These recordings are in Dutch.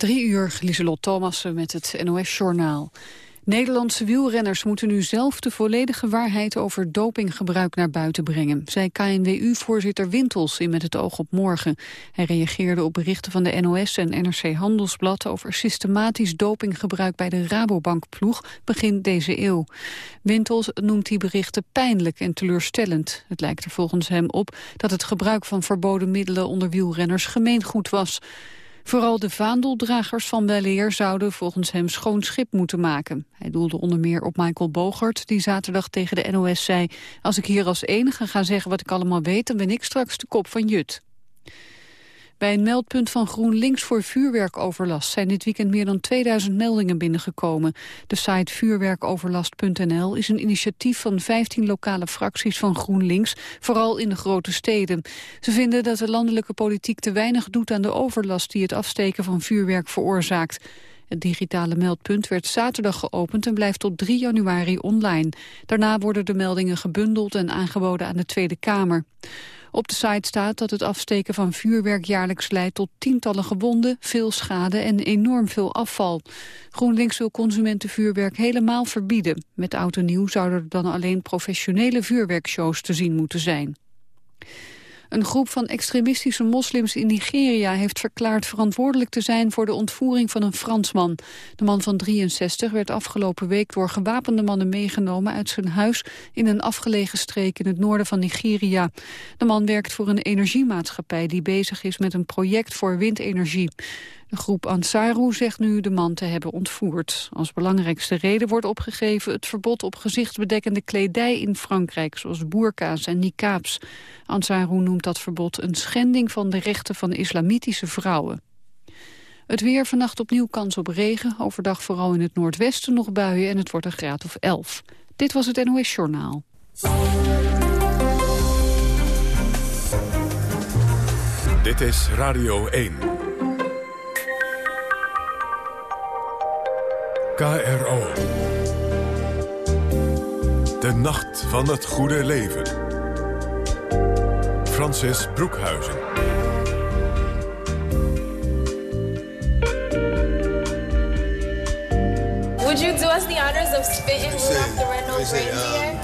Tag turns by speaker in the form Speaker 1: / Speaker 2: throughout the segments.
Speaker 1: Drie uur, Lieselot Thomassen met het NOS-journaal. Nederlandse wielrenners moeten nu zelf de volledige waarheid over dopinggebruik naar buiten brengen, zei KNWU-voorzitter Wintels in Met het oog op morgen. Hij reageerde op berichten van de NOS en NRC Handelsblad over systematisch dopinggebruik bij de Rabobank-ploeg begin deze eeuw. Wintels noemt die berichten pijnlijk en teleurstellend. Het lijkt er volgens hem op dat het gebruik van verboden middelen onder wielrenners gemeengoed was. Vooral de vaandeldragers van weleer zouden volgens hem schoon schip moeten maken. Hij doelde onder meer op Michael Bogert, die zaterdag tegen de NOS zei... als ik hier als enige ga zeggen wat ik allemaal weet... dan ben ik straks de kop van Jut. Bij een meldpunt van GroenLinks voor vuurwerkoverlast zijn dit weekend meer dan 2000 meldingen binnengekomen. De site vuurwerkoverlast.nl is een initiatief van 15 lokale fracties van GroenLinks, vooral in de grote steden. Ze vinden dat de landelijke politiek te weinig doet aan de overlast die het afsteken van vuurwerk veroorzaakt. Het digitale meldpunt werd zaterdag geopend en blijft tot 3 januari online. Daarna worden de meldingen gebundeld en aangeboden aan de Tweede Kamer. Op de site staat dat het afsteken van vuurwerk jaarlijks leidt tot tientallen gewonden, veel schade en enorm veel afval. GroenLinks wil consumentenvuurwerk helemaal verbieden. Met oud en nieuw zouden er dan alleen professionele vuurwerkshows te zien moeten zijn. Een groep van extremistische moslims in Nigeria heeft verklaard verantwoordelijk te zijn voor de ontvoering van een Fransman. De man van 63 werd afgelopen week door gewapende mannen meegenomen uit zijn huis in een afgelegen streek in het noorden van Nigeria. De man werkt voor een energiemaatschappij die bezig is met een project voor windenergie. De groep Ansaru zegt nu de man te hebben ontvoerd. Als belangrijkste reden wordt opgegeven het verbod op gezichtsbedekkende kledij in Frankrijk, zoals boerka's en niqabs. Ansaru noemt dat verbod een schending van de rechten van islamitische vrouwen. Het weer vannacht opnieuw kans op regen. Overdag vooral in het noordwesten nog buien en het wordt een graad of 11. Dit was het NOS Journaal.
Speaker 2: Dit is Radio 1. KRO. De Nacht van het Goede Leven. Francis Broekhuizen.
Speaker 3: Would you do us the honors of spitting Rudolph the Red-Nosed Reindeer?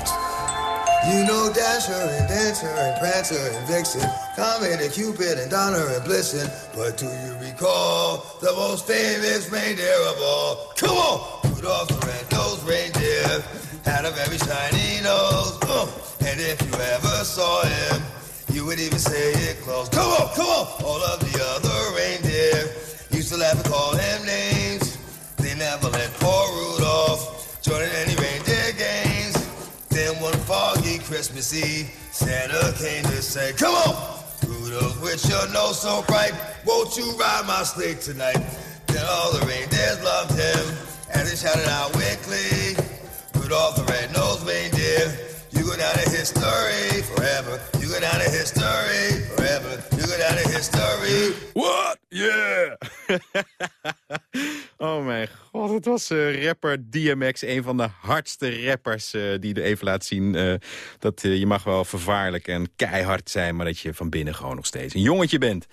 Speaker 4: You know Dasher and Dancer and Prancer and Vixen, Comet and Cupid and Donner and Blitzen. But do you recall the most famous reindeer of all? Come on! Rudolph the red-nosed reindeer had a very shiny nose. Uh, and if you ever saw him, you would even say it close. Come on, come on! All of the other reindeer used to laugh and call him names. They never let poor Rudolph join in any reindeer games. Then one foggy Christmas Eve, Santa came to say, Come on, Rudolph, with your nose so bright, won't you ride my sleigh tonight? Then all the reindeers loved him, and they shouted out weekly, Rudolph the red-nosed reindeer, go down in history forever. You go down in history forever. You go down in history.
Speaker 2: What? Yeah!
Speaker 5: oh mijn god, het was uh, rapper DMX. Een van de hardste rappers uh, die er even laat zien. Uh, dat je mag wel vervaarlijk en keihard zijn... maar dat je van binnen gewoon nog steeds een jongetje bent.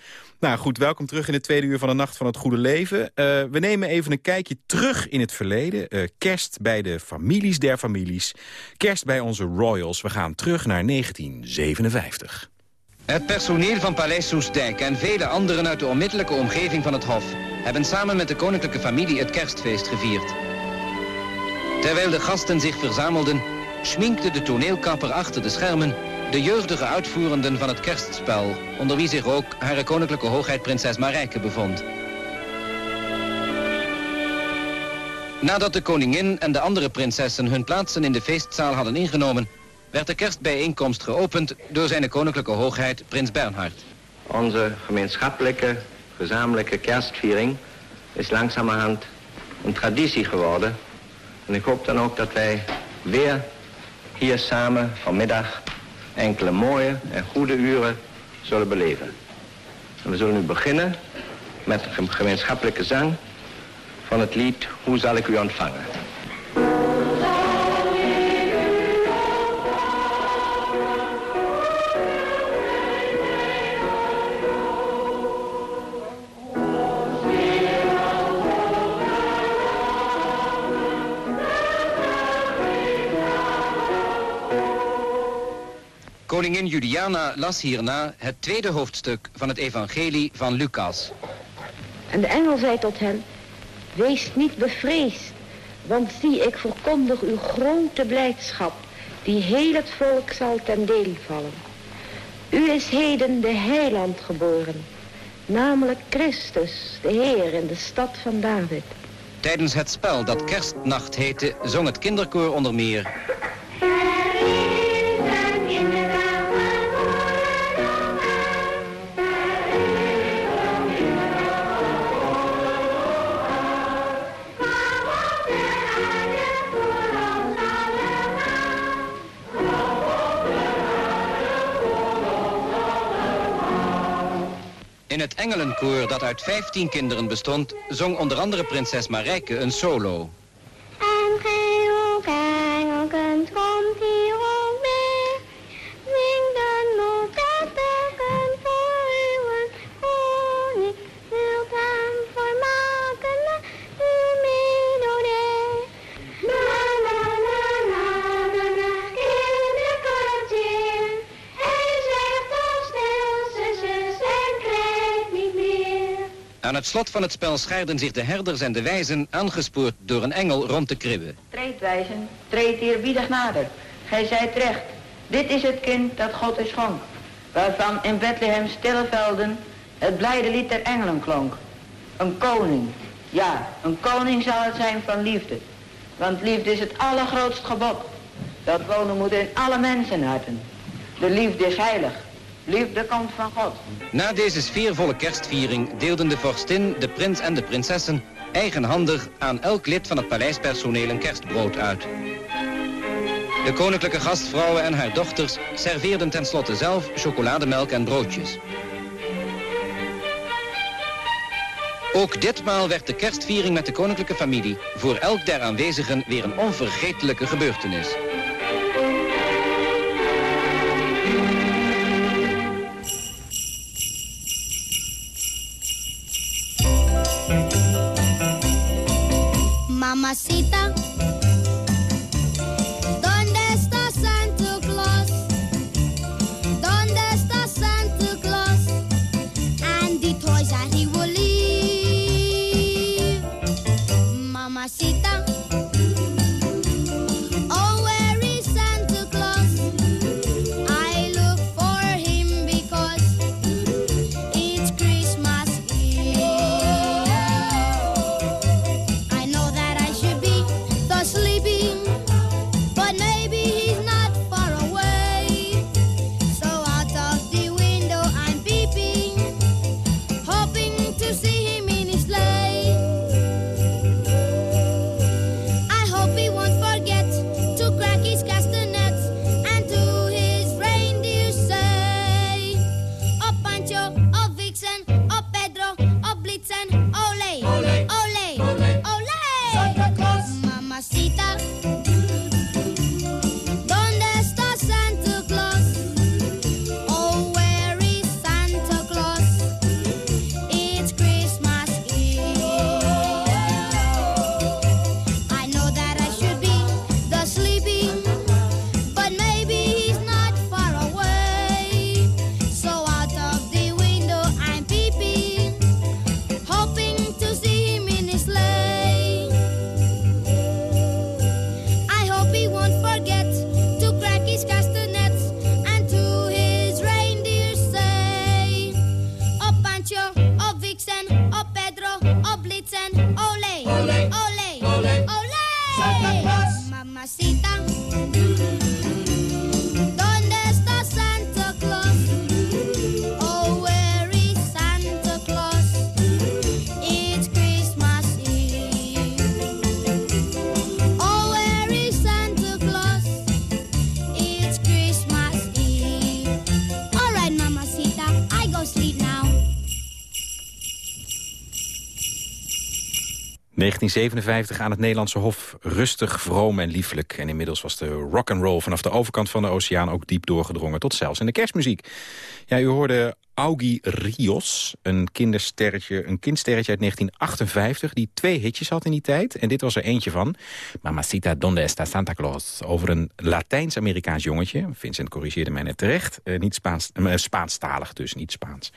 Speaker 5: Nou goed, welkom terug in de tweede uur van de Nacht van het Goede Leven. Uh, we nemen even een kijkje terug in het verleden. Uh, kerst bij de families der families. Kerst bij onze royals. We gaan terug naar 1957.
Speaker 6: Het personeel van Paleis Soestdijk en vele anderen uit de onmiddellijke omgeving van het Hof... hebben samen met de koninklijke familie het kerstfeest gevierd. Terwijl de gasten zich verzamelden, schminkte de toneelkapper achter de schermen de jeugdige uitvoerenden van het kerstspel... onder wie zich ook Hare Koninklijke Hoogheid Prinses Marijke bevond. Nadat de koningin en de andere prinsessen hun plaatsen in de feestzaal hadden ingenomen... werd de kerstbijeenkomst geopend door zijn koninklijke hoogheid prins Bernhard.
Speaker 7: Onze gemeenschappelijke, gezamenlijke kerstviering is langzamerhand een traditie geworden. En ik hoop dan ook dat wij weer hier samen vanmiddag enkele mooie en goede uren zullen beleven. En we zullen nu beginnen met een gemeenschappelijke zang van het lied Hoe zal ik u ontvangen?
Speaker 6: Koningin Juliana las hierna het tweede hoofdstuk van het evangelie van Lucas.
Speaker 8: En de engel zei tot hen, wees niet bevreesd, want zie, ik verkondig uw grote blijdschap, die heel het volk zal ten deel vallen. U is heden de heiland geboren, namelijk Christus, de Heer in de stad van David.
Speaker 6: Tijdens het spel dat kerstnacht heette, zong het kinderkoor onder meer... Dat uit 15 kinderen bestond, zong onder andere prinses Marijke een solo. Slot van het spel schaarden zich de herders en de wijzen, aangespoord door een engel rond de kribbe.
Speaker 9: Treed wijzen, treed eerbiedig nader. Gij zijt recht. Dit is het kind dat God u schonk. Waarvan in Bethlehem stille velden het blijde lied der engelen klonk. Een koning. Ja, een koning zal het zijn van liefde. Want liefde is het allergrootst gebod. Dat wonen moet in alle mensenharten. De liefde is heilig. Liefde komt van God.
Speaker 6: Na deze sfeervolle kerstviering deelden de vorstin, de prins en de prinsessen eigenhandig aan elk lid van het paleispersoneel een kerstbrood uit. De koninklijke gastvrouwen en haar dochters serveerden tenslotte zelf chocolademelk en broodjes. Ook ditmaal werd de kerstviering met de koninklijke familie voor elk der aanwezigen weer een onvergetelijke gebeurtenis.
Speaker 10: Mamacita,
Speaker 5: 1957 aan het Nederlandse Hof. Rustig, vroom en lieflijk. En inmiddels was de rock and roll vanaf de overkant van de oceaan ook diep doorgedrongen. Tot zelfs in de kerstmuziek. Ja, u hoorde Augie Rios. Een kindersterretje, een kindsterretje uit 1958... die twee hitjes had in die tijd. En dit was er eentje van. Mamacita Donde Está Santa Claus. Over een Latijns-Amerikaans jongetje. Vincent corrigeerde mij net terecht. Uh, niet Spaans, uh, Spaanstalig dus, niet Spaans.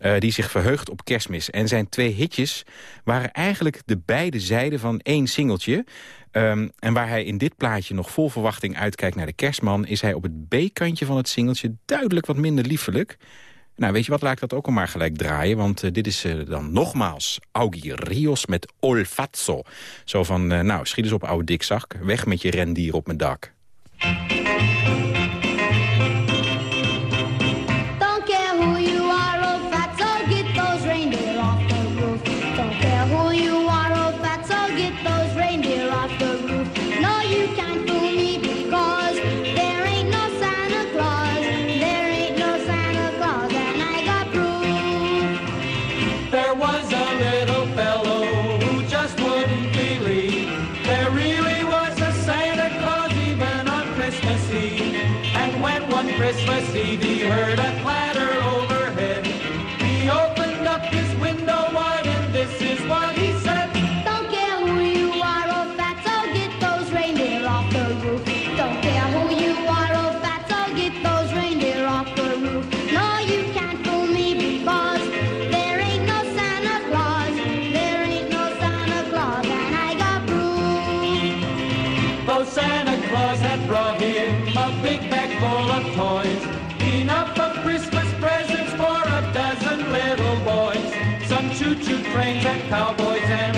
Speaker 5: Uh, die zich verheugt op kerstmis. En zijn twee hitjes waren eigenlijk de beide zijden van één singeltje... Um, en waar hij in dit plaatje nog vol verwachting uitkijkt naar de kerstman... is hij op het B-kantje van het singeltje duidelijk wat minder liefelijk. Nou, weet je wat, laat ik dat ook al maar gelijk draaien. Want uh, dit is uh, dan nogmaals Augie Rios met Olfazzo. Zo van, uh, nou, schiet eens op oude dikzak. Weg met je rendier op mijn dak.
Speaker 10: Cowboys and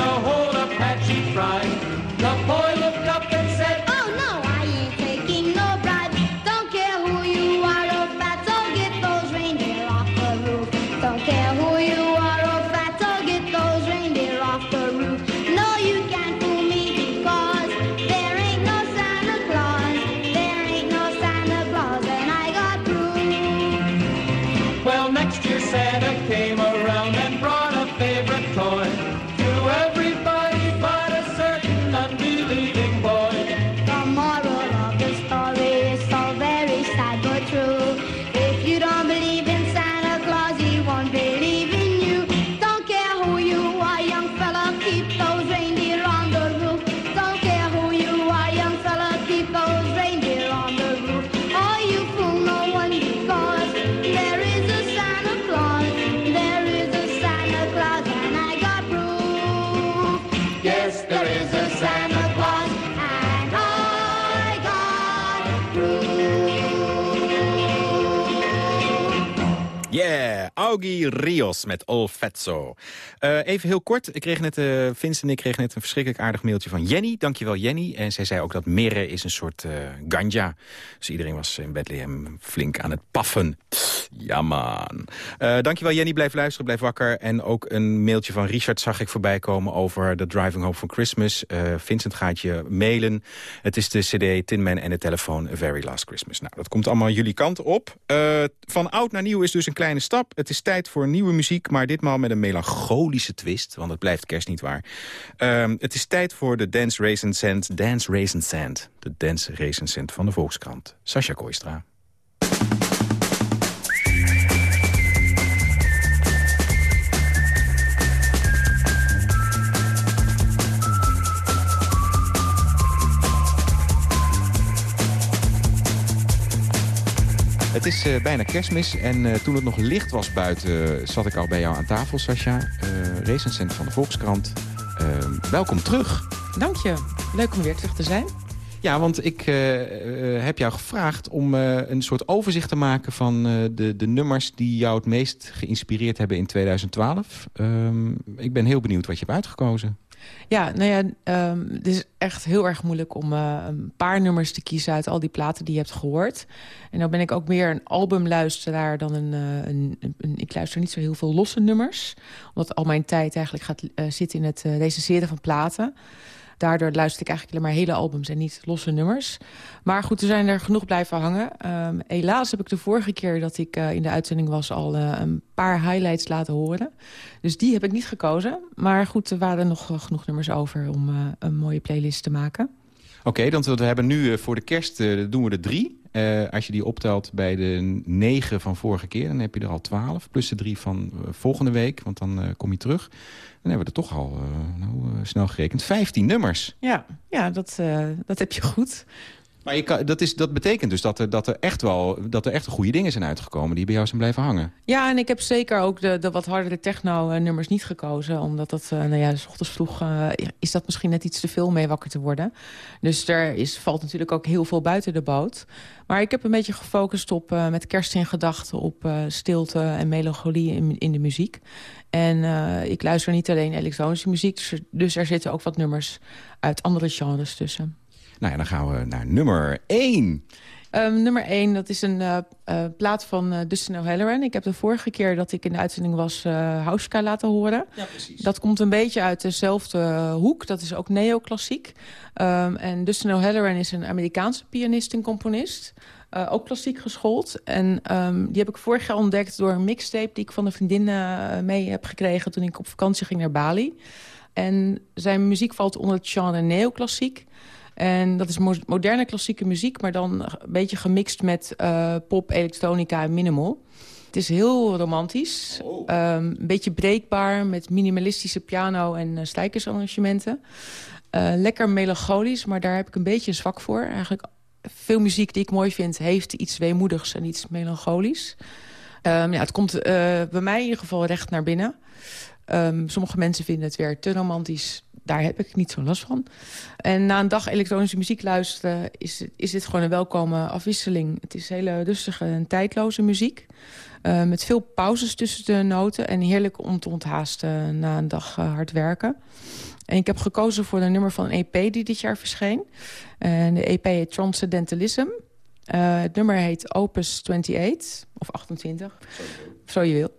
Speaker 5: Rios met Olfazzo. Uh, even heel kort, ik kreeg net, uh, en ik kregen net een verschrikkelijk aardig mailtje van Jenny. Dankjewel Jenny. En zij zei ook dat mirre is een soort uh, ganja. Dus iedereen was in Bethlehem flink aan het paffen. Ja man. Dankjewel Jenny, blijf luisteren, blijf wakker. En ook een mailtje van Richard zag ik voorbij komen over de Driving Home for Christmas. Vincent gaat je mailen. Het is de cd Tin Man en de telefoon Very Last Christmas. Nou, dat komt allemaal jullie kant op. Van oud naar nieuw is dus een kleine stap. Het is tijd voor nieuwe muziek, maar ditmaal met een melancholische twist. Want het blijft kerst niet waar. Uh, het is tijd voor de Dance Raisin Sand. Dance Raisin Sand. De Dance Raisin Sand van de Volkskrant. Sascha Kooistra. Het is uh, bijna kerstmis en uh, toen het nog licht was buiten... zat ik al bij jou aan tafel, Sascha. Recensent van de Volkskrant. welkom terug.
Speaker 11: Dank je. Leuk om weer terug te zijn.
Speaker 5: Ja, want ik heb jou gevraagd om een soort overzicht te maken... van de, de nummers die jou het meest geïnspireerd hebben in 2012. Um, ik ben heel benieuwd wat je hebt uitgekozen.
Speaker 11: Ja, nou ja, um, het is echt heel erg moeilijk om uh, een paar nummers te kiezen uit al die platen die je hebt gehoord. En dan ben ik ook meer een albumluisteraar dan een, uh, een, Ik luister niet zo heel veel losse nummers. Omdat al mijn tijd eigenlijk gaat uh, zitten in het recenseren van platen. Daardoor luister ik eigenlijk alleen maar hele albums en niet losse nummers. Maar goed, er zijn er genoeg blijven hangen. Um, helaas heb ik de vorige keer dat ik uh, in de uitzending was... al uh, een paar highlights laten horen. Dus die heb ik niet gekozen. Maar goed, er waren nog uh, genoeg nummers over om een mooie playlist te maken.
Speaker 5: Oké, dan we hebben nu eh, voor de kerst eh, doen we er drie. Eh, als je die optelt bij de negen van vorige keer, dan heb je er al twaalf. Plus de drie van volgende week, want dan kom je terug. Dan hebben we er toch al, nou, snel gerekend, 15 nummers.
Speaker 11: Ja, ja dat, dat heb je goed.
Speaker 5: Maar dat, is, dat betekent dus dat er, dat, er echt wel, dat er echt goede dingen zijn uitgekomen... die bij jou zijn blijven hangen.
Speaker 11: Ja, en ik heb zeker ook de, wat hardere techno-nummers niet gekozen. Omdat dat, eh, nou ja, s ochtends vroeg eh, is dat misschien net iets te veel mee wakker te worden. Dus er is, valt natuurlijk ook heel veel buiten de boot. Maar ik heb een beetje gefocust op, eh, met kerst in gedachten... op eh, stilte en melancholie in, in de muziek. En eh, ik luister niet alleen elektronische muziek... dus dus er zitten ook wat nummers uit andere genres tussen.
Speaker 5: Nou ja, dan gaan we naar nummer 1.
Speaker 11: Ehm, nummer 1, dat is een eh, eh, plaat van eh, Dustin O'Halloran. Ik heb de vorige keer dat ik in de uitzending was uh, Hauska laten horen.
Speaker 5: Ja, precies.
Speaker 11: Dat komt een beetje uit dezelfde hoek. Dat is ook neoclassiek. Um, en Dustin O'Halloran is een Amerikaanse pianist en componist. Uh, ook klassiek geschoold. En um, die heb ik vorig jaar ontdekt door een mixtape... die ik van een vriendin uh, mee heb gekregen toen ik op vakantie ging naar Bali. En zijn muziek valt onder het genre neoclassiek. En dat is mo moderne klassieke muziek, maar dan een beetje gemixt met uh, pop, elektronica en minimal. Het is heel romantisch, oh. um, een beetje breekbaar met minimalistische piano en uh, stijkersarrangementen. Uh, lekker melancholisch, maar daar heb ik een beetje een zwak voor. Eigenlijk veel muziek die ik mooi vind heeft iets weemoedigs en iets melancholisch. Um, ja, het komt uh, bij mij in ieder geval recht naar binnen. Um, sommige mensen vinden het weer te romantisch daar heb ik niet zo last van. En na een dag elektronische muziek luisteren... is, is dit gewoon een welkome afwisseling. Het is hele rustige en tijdloze muziek. Uh, met veel pauzes tussen de noten. En heerlijk om te onthaasten na een dag uh, hard werken. En ik heb gekozen voor een nummer van een EP die dit jaar verscheen. En de EP heet Transcendentalism. Uh, het nummer heet Opus 28, of 28, zo je wil.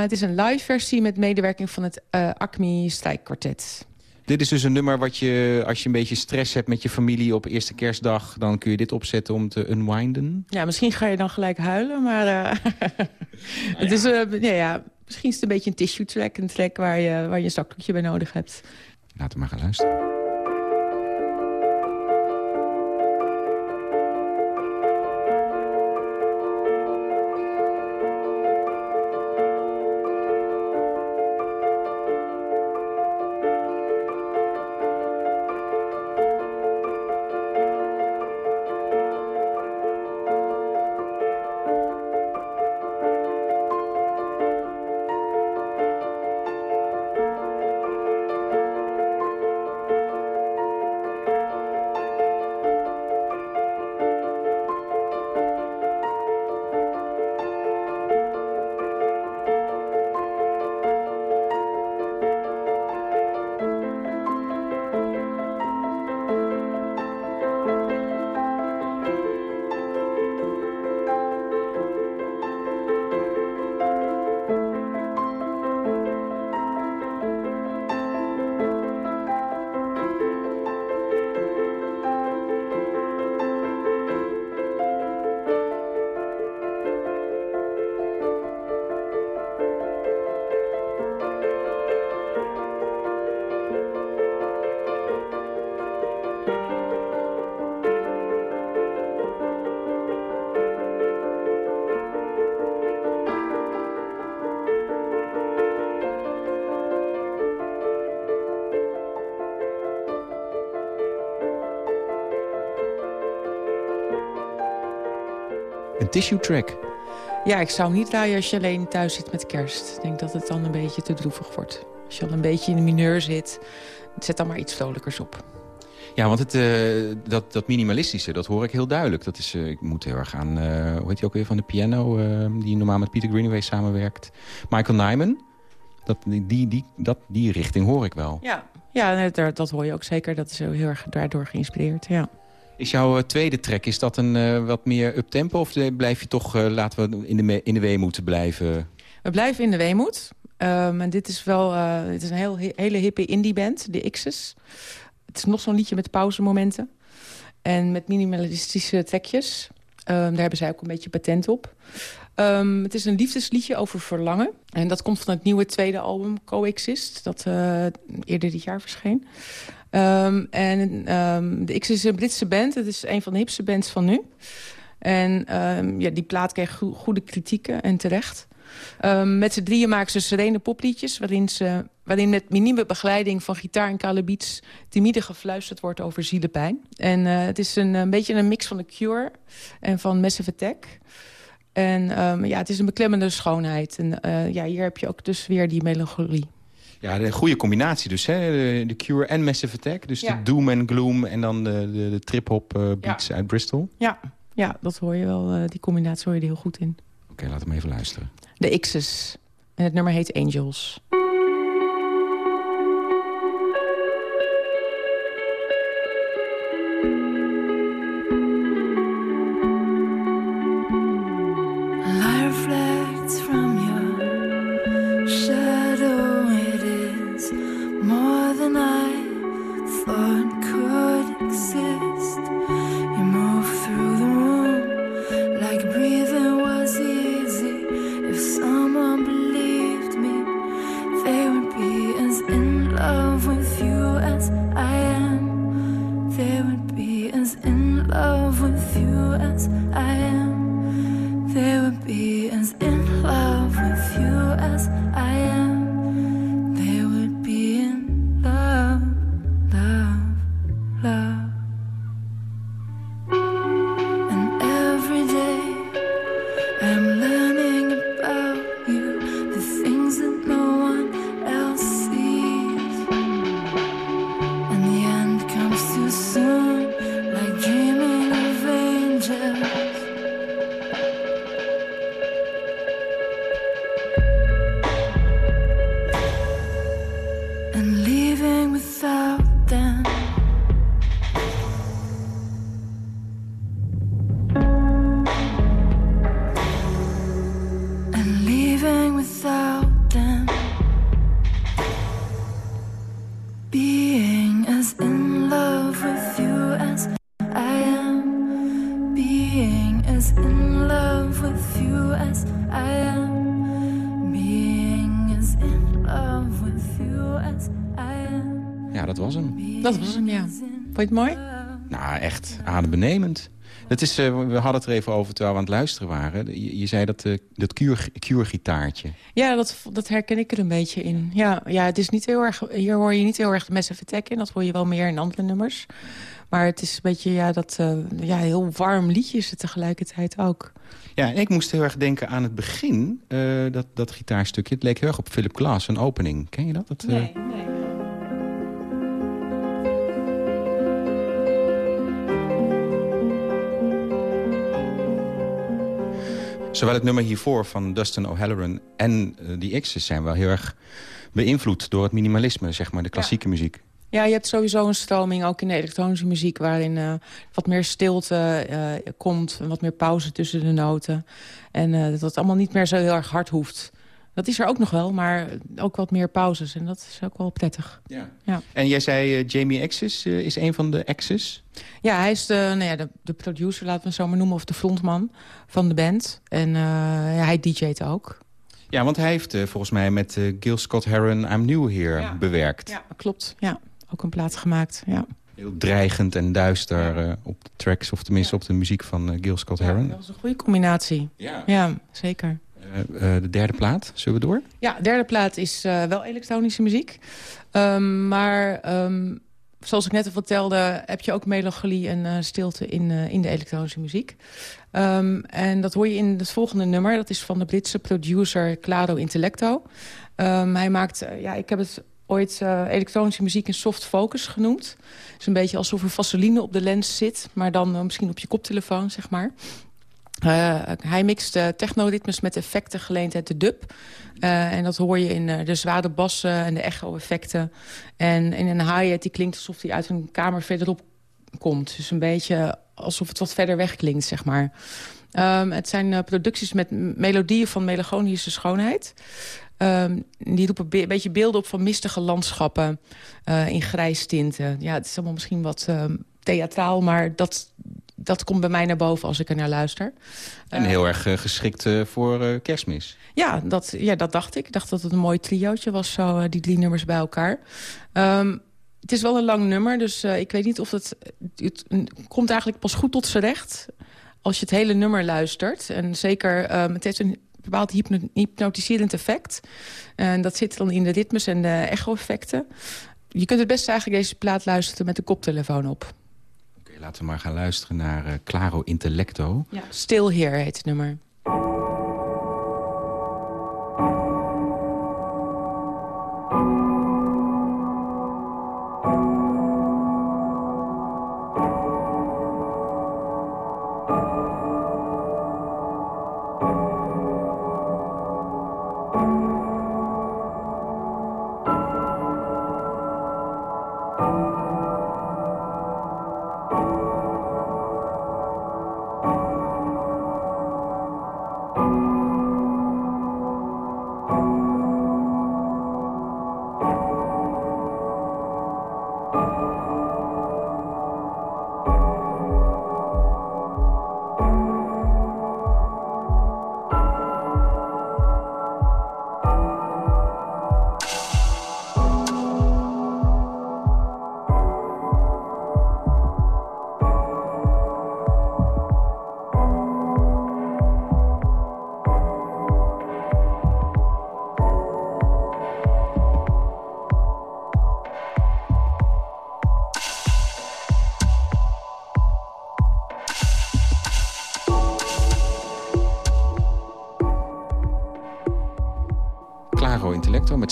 Speaker 11: het is een live versie met medewerking van het Acme Strijkkwartet.
Speaker 5: Dit is dus een nummer wat je, als je een beetje stress hebt met je familie op eerste kerstdag... dan kun je dit opzetten om te unwinden?
Speaker 11: Ja, misschien ga je dan gelijk huilen, maar... Uh, het is, uh, ja, ja, misschien is het een beetje een tissue track. Een track waar je, waar je een zakdoekje bij nodig hebt.
Speaker 5: Laten we maar gaan luisteren. Tissue track.
Speaker 11: Ja, ik zou niet draaien als je alleen thuis zit met kerst. Ik denk dat het dan een beetje te droevig wordt. Als je al een beetje in de mineur zit, zet dan maar iets vrolijkers op.
Speaker 5: Ja, want het, uh, dat, dat minimalistische, dat hoor ik heel duidelijk. Dat is, uh, ik moet heel erg aan, uh, hoe heet je ook weer van de piano... die normaal met Peter Greenaway samenwerkt. Michael Nyman, dat, die, die, dat, die richting hoor ik wel.
Speaker 11: Ja, ja dat, dat hoor je ook zeker. Dat is heel erg daardoor geïnspireerd, ja.
Speaker 5: Is jouw uh, tweede track, is dat een uh, wat meer up-tempo? Of blijf je toch, laten we in de, in de weemoed blijven?
Speaker 11: We blijven in de weemoed. Um, en dit is wel het is een heel, hele hippe indie band, de X's. Het is nog zo'n liedje met pauzemomenten. En met minimalistische trekjes. Um, daar hebben zij ook een beetje patent op. Um, het is een liefdesliedje over verlangen. En dat komt van het nieuwe tweede album Coexist. Dat eerder dit jaar verscheen. Ehm, en ehm, de X is een Britse band. Het is een van de hipste bands van nu. En ehm, ja, die plaat kreeg go- goede kritieken en terecht. Met z'n drieën maken ze serene popliedjes... Waarin, ze, waarin met minieme begeleiding van gitaar en calabiets... timide gefluisterd wordt over zielepijn. En eh, het is een, een beetje een mix van The Cure en van Massive Attack... En ja, het is een beklemmende schoonheid. En eh, ja, hier heb je ook dus weer die melancholie.
Speaker 5: Ja, een goede combinatie dus, hè? De, de Cure en Massive Attack. Dus
Speaker 11: Ja.
Speaker 5: de doom en gloom en dan de, de, de trip-hop eh, beats uit Bristol.
Speaker 11: Ja, ja, dat hoor je wel. eh, die combinatie hoor je er heel goed in.
Speaker 5: Oké, laten we hem even luisteren.
Speaker 11: De X's. En het nummer heet Angels. Je het mooi?
Speaker 5: Nou, echt adembenemend. Dat is, eh, we hadden het er even over terwijl we aan het luisteren waren. Je, je zei dat, eh, dat Cure- Cure-gitaartje.
Speaker 11: Ja, dat, dat herken ik er een beetje in. Ja, ja, het is niet heel erg, hier hoor je niet heel erg de Massive Attack in. Dat hoor je wel meer in andere nummers. Maar het is een beetje ja, dat eh, ja, heel warm liedje is het tegelijkertijd ook.
Speaker 5: Ja, en ik moest heel erg denken aan het begin, dat, dat gitaarstukje. Het leek heel erg op Philip Glass, een opening. Ken je dat? dat eh,
Speaker 11: nee.
Speaker 5: Zowel het nummer hiervoor van Dustin O'Halloran en eh, die X's zijn wel heel erg beïnvloed door het minimalisme, zeg maar, de klassieke muziek.
Speaker 11: Ja, je hebt sowieso een stroming, ook in de elektronische muziek... waarin eh, wat meer stilte eh, komt, en wat meer pauze tussen de noten. En dat het allemaal niet meer zo heel erg hard hoeft. Dat is er ook nog wel, maar ook wat meer pauzes. En dat is ook wel prettig.
Speaker 5: Ja.
Speaker 11: Ja.
Speaker 5: En jij zei eh, Jamie X's eh, is een van de X's.
Speaker 11: Ja, hij is de, nou ja, de, de producer, laten we het zo maar noemen... of de frontman van de band. En eh, ja, hij DJ't ook.
Speaker 5: Ja, want hij heeft volgens mij met Gil Scott Heron I'm New Here bewerkt.
Speaker 11: Ja, klopt. Ja, ook een plaat gemaakt, ja.
Speaker 5: Heel dreigend en duister op de tracks, of tenminste op de muziek van Gil Scott Heron.
Speaker 11: Dat was een goede combinatie.
Speaker 5: Ja.
Speaker 11: ja zeker.
Speaker 5: Eh, eh, de derde plaat, zullen we door?
Speaker 11: Ja, de derde plaat is eh, wel elektronische muziek. Ehm, maar ehm, zoals ik net al vertelde... heb je ook melancholie en stilte in, in de elektronische muziek. Ehm, en dat hoor je in het volgende nummer. Dat is van de Britse producer Claro Intellecto. Hij maakt, ja, ik heb het ooit elektronische muziek in soft focus genoemd. Het is een beetje alsof er vaseline op de lens zit... maar dan misschien op je koptelefoon, zeg maar. Uh, hij mixt uh, technoritmes met effecten geleend uit de dub. Uh, en dat hoor je in de zware bassen en de echo-effecten. En in een hi-hat die klinkt alsof hij uit een kamer verderop komt. Dus een beetje alsof het wat verder weg klinkt, zeg maar. Um, het zijn producties met melodieën van melancholische schoonheid. Um, die roepen een beetje beelden op van mistige landschappen in grijs tinten. Ja, het is allemaal misschien wat um, theatraal, maar dat dat komt bij mij naar boven als ik er naar luister.
Speaker 5: En heel uh, erg uh, geschikt uh, voor kerstmis.
Speaker 11: Ja dat, ja, dat dacht ik. Ik dacht dat het een mooi triootje was, zo, die drie nummers bij elkaar. Um, het is wel een lang nummer, dus eh, ik weet niet of het... Het komt eigenlijk pas goed tot z'n recht als je het hele nummer luistert. En zeker, ehm, het heeft een bepaald hypno hypnotiserend effect. En dat zit dan in de ritmes en de echo-effecten. Je kunt het best eigenlijk deze plaat luisteren met de koptelefoon op.
Speaker 5: Laten we maar gaan luisteren naar eh, Claro Intellecto.
Speaker 11: Ja. Still Here heet het nummer.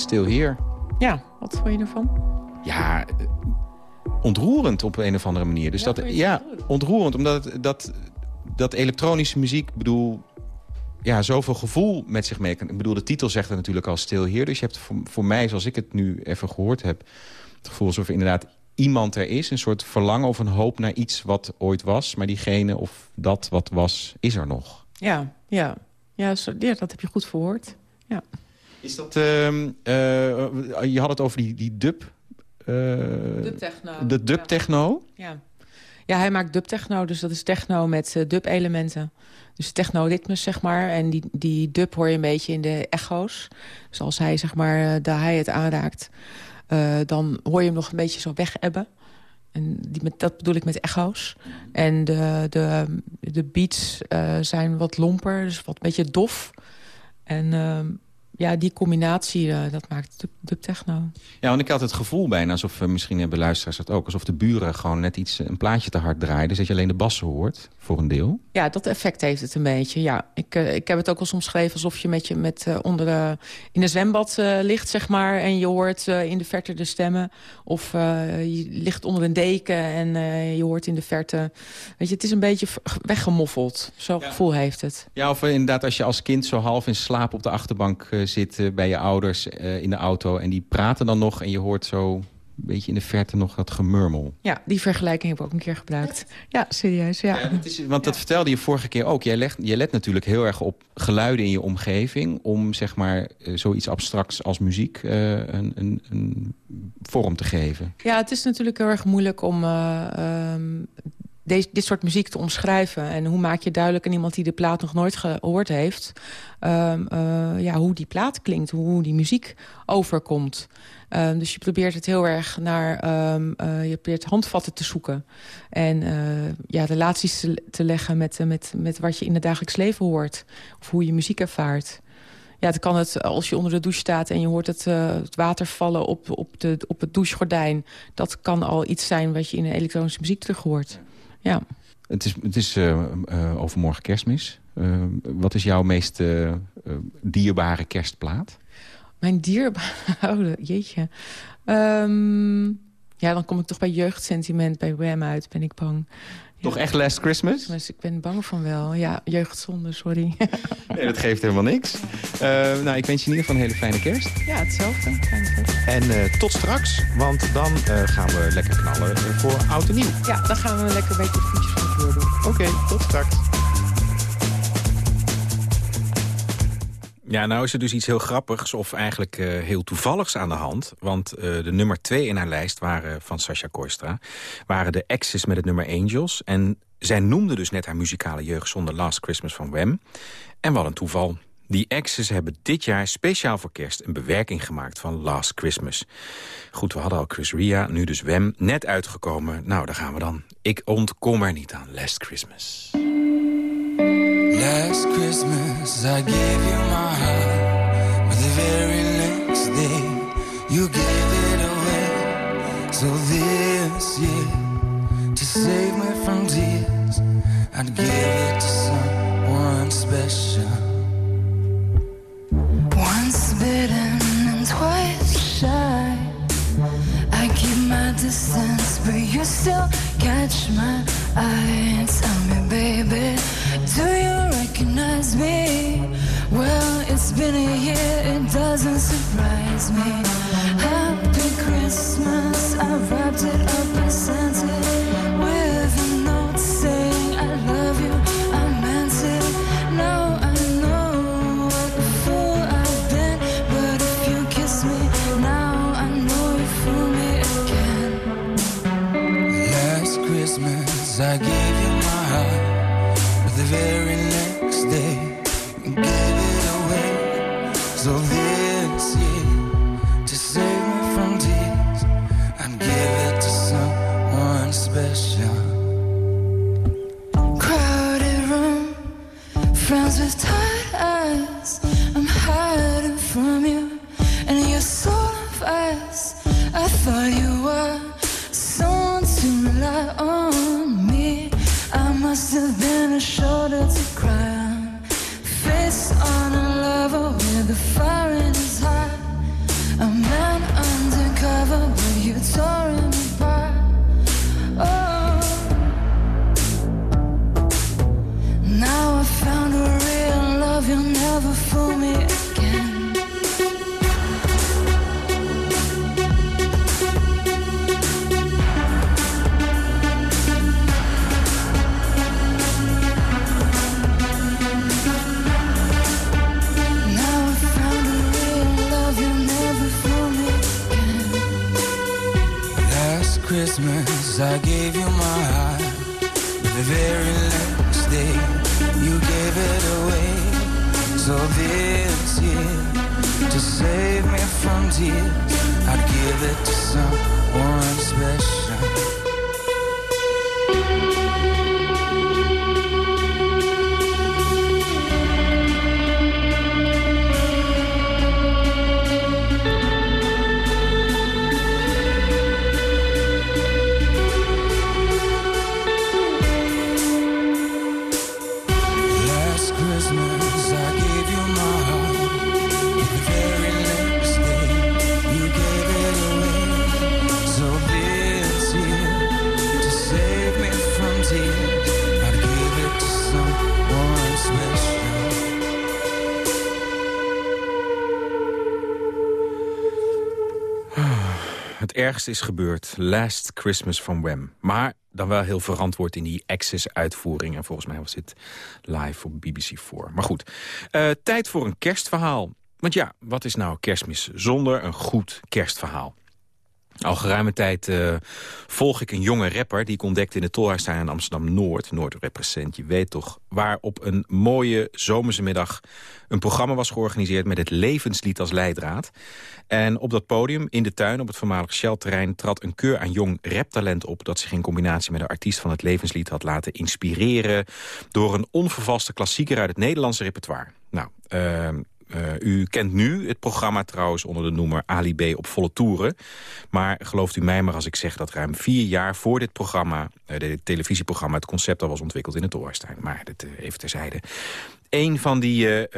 Speaker 5: Still Here.
Speaker 11: Ja, wat vond je ervan?
Speaker 5: Ja, eh, ontroerend op een of andere manier. Dus
Speaker 11: Ja,
Speaker 5: dat, ja,
Speaker 11: ontroerend?
Speaker 5: Omdat het- dat, dat elektronische muziek, bedoel, ja, zoveel gevoel met zich mee kan. Ik bedoel, de titel zegt het natuurlijk al stil hier. Dus je hebt voor, voor mij, zoals ik het nu even gehoord heb... het gevoel alsof er inderdaad iemand er is. Een soort verlangen of een hoop naar iets wat ooit was. Maar diegene of dat wat was, is er nog.
Speaker 11: Ja, ja. Ja, zo, ja dat heb je goed verwoord. Ja.
Speaker 5: Is dat... ehm, eh, je had het over die, die dub... eh,
Speaker 11: Dubtechno.
Speaker 5: De dubtechno.
Speaker 11: Ja. ja, hij maakt dubtechno, dus dat is techno met eh, dub-elementen. Dus techno-ritmes, zeg maar. En die, die dub hoor je een beetje in de echo's. Dus als hij, zeg maar, daar hij het aanraakt... eh, dan hoor je hem nog een beetje zo wegebben. En die met, dat bedoel ik met echo's. En de, de, de beats eh, zijn wat lomper, dus wat een beetje dof. En ehm, ja, die combinatie, eh, dat maakt dub, dubtechno.
Speaker 5: Ja, want ik had het gevoel bijna alsof, eh, misschien hebben luisteraars dat ook... alsof de buren gewoon net iets, een plaatje te hard draaien... dus dat je alleen de bassen hoort, voor een deel.
Speaker 11: Ja, dat effect heeft het een beetje. Ja, ik, eh, ik heb het ook al soms geschreven alsof je met je met onder de, in een zwembad eh, ligt, zeg maar, en je hoort eh, in de verte de stemmen. Of eh, je ligt onder een deken en eh, je hoort in de verte. Weet je, het is een beetje weggemoffeld. Zo'n gevoel heeft het.
Speaker 5: Ja, of inderdaad als je als kind zo half in slaap op de achterbank zit... eh, bij je ouders eh, in de auto en die praten dan nog... en je hoort zo een beetje in de verte nog dat gemurmel.
Speaker 11: Ja, die vergelijking heb ik ook een keer gebruikt. Ja, serieus. Ja.
Speaker 5: Het is, want dat vertelde je vorige keer ook. Jij, legt, jij let natuurlijk heel erg op geluiden in je omgeving... om zeg maar eh, zoiets abstracts als muziek eh, een, een, een vorm te geven.
Speaker 11: Ja, het is natuurlijk heel erg moeilijk om eh, ehm, deze, dit soort muziek te omschrijven. En hoe maak je duidelijk aan iemand die de plaat nog nooit gehoord heeft... ehm, eh, ja, hoe die plaat klinkt, hoe die muziek overkomt. Ehm, dus je probeert het heel erg naar... ehm, eh, je probeert handvatten te zoeken. En eh, ja, relaties te, te leggen met, met, met wat je in het dagelijks leven hoort. Of hoe je muziek ervaart. Ja, het kan het als je onder de douche staat en je hoort het, het water vallen op, op, de, op het douchegordijn. Dat kan al iets zijn wat je in de elektronische muziek terug hoort. Ja.
Speaker 5: Het is, het is eh, eh, overmorgen kerstmis. Eh, wat is jouw meest dierbare kerstplaat?
Speaker 11: Mijn dierbare oude, jeetje. Ehm, ja, dan kom ik toch bij jeugdsentiment, bij Wham uit, ben ik bang.
Speaker 5: Toch echt Last Christmas?
Speaker 11: Dus ik ben bang van wel. Ja, jeugdzonde, sorry.
Speaker 5: Nee, dat geeft helemaal niks. Eh, nou, ik wens je in ieder geval een hele fijne kerst.
Speaker 11: ja, hetzelfde. Fijne kerst.
Speaker 5: En eh, tot straks, want dan eh, gaan we lekker knallen voor oud en nieuw.
Speaker 11: Ja, dan gaan we lekker een beetje voetjes van de vloer doen.
Speaker 5: Oké, tot straks. Ja, nou is er dus iets heel grappigs of eigenlijk eh, heel toevalligs aan de hand. Want eh, de nummer twee in haar lijst waren van Sascha Koistra... waren de exes met het nummer Angels. En zij noemde dus net haar muzikale jeugd zonder Last Christmas van Wham. En wat een toeval. Die Exes hebben dit jaar speciaal voor kerst een bewerking gemaakt van Last Christmas. Goed, we hadden al Chris Ria, nu dus Wem, net uitgekomen. Nou, daar gaan we dan. Ik ontkom er niet aan Last Christmas.
Speaker 12: Last Christmas I gave you my heart But the very next day you gave it away So this year to save me from tears I'd give it to someone special
Speaker 13: Once bitten and twice shy. I keep my distance, but you still catch my eye. Wrapped it up I
Speaker 5: get ergste is gebeurd. Last Christmas van Wham. Maar dan wel heel verantwoord in die Access-uitvoering. En volgens mij was dit live op BBC4. Maar goed, eh, tijd voor een kerstverhaal. Want ja, wat is nou kerstmis zonder een goed kerstverhaal? Al geruime tijd eh, volg ik een jonge rapper... die ik ontdekte in de Tolhuistuin in Amsterdam-Noord. Noord represent, je weet toch. Waar op een mooie zomerse middag een programma was georganiseerd... met het levenslied als leidraad. En op dat podium, in de tuin, op het voormalig Shell-terrein... trad een keur aan jong raptalent op... dat zich in combinatie met de artiest van het levenslied had laten inspireren... door een onvervalste klassieker uit het Nederlandse repertoire. Nou, eh, eh, u kent nu het programma trouwens onder de noemer Ali B op volle toeren. Maar gelooft u mij maar als ik zeg dat ruim vier jaar voor dit programma... Uh, dit televisieprogramma, het concept al was ontwikkeld in het Torstein. Maar dat uh, even terzijde. Een van die